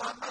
وَمَا